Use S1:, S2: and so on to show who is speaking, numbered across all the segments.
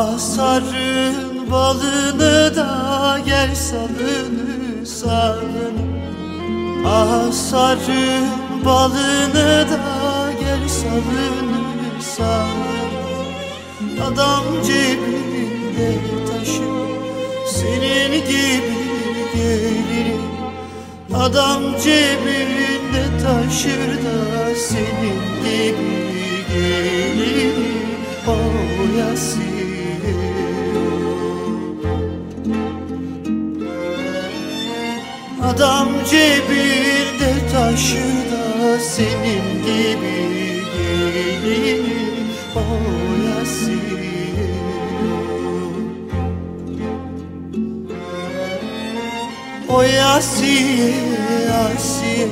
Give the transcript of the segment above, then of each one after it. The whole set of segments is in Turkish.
S1: Asarın balını da gel salını salını Asarın balını da gel salını salını Adam cebinde taşı senin gibi gelirim Adam cebinde taşır da senin gibi gelirim O yasin Adam cebinde taşır da senin gibi gelir. O yasin O yasiye yasiye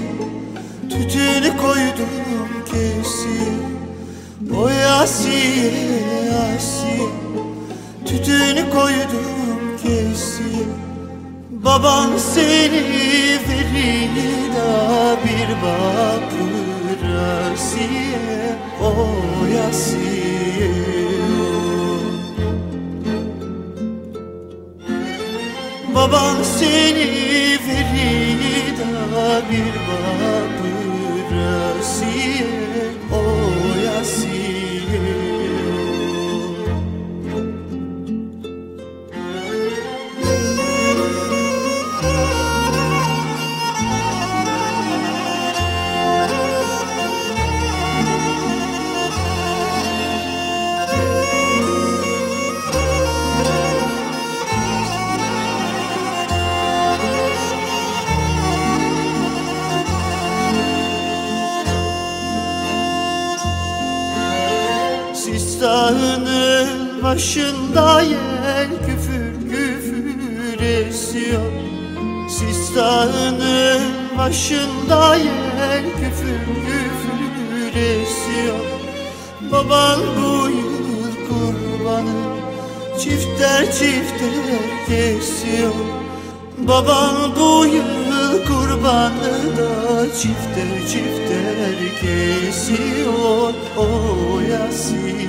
S1: Tütünü koydum Baban seni verir bir bakır Asiye O yasiye Baban seni verir bir bakır Sistanın başında yel küfür küfür esiyor. Sistanın başında yel küfür küfür esiyor. Baban bu yıl kurbanı çifter çifter kesiyor. Baban bu yıl kurbanı da çifter çifter kesiyor O Yasin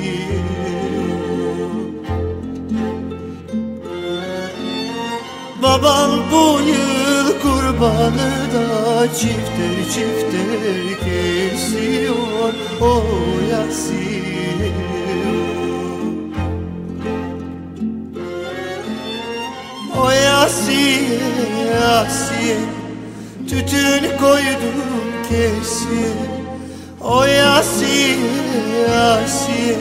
S1: Baban bu yıl kurbanı da çifter çifter kesiyor O Yasin O Yasiye, Yasiye Tütün koydum kesiye O Yasiye, Yasiye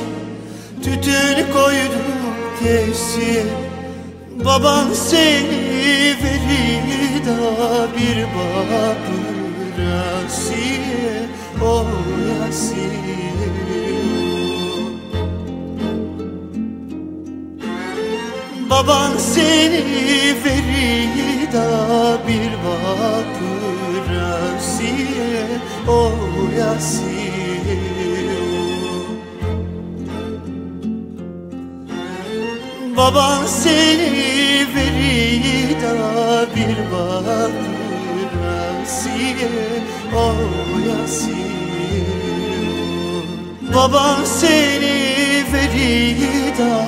S1: Tütün koydum kesiye Baban seni verir da bir bakır Asiye, O Yasiye Baban seni Baban seni verir da bir bakır Asiye O Yasiye Baban seni verir da